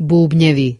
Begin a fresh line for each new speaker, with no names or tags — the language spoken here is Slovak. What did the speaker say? Búbnevi.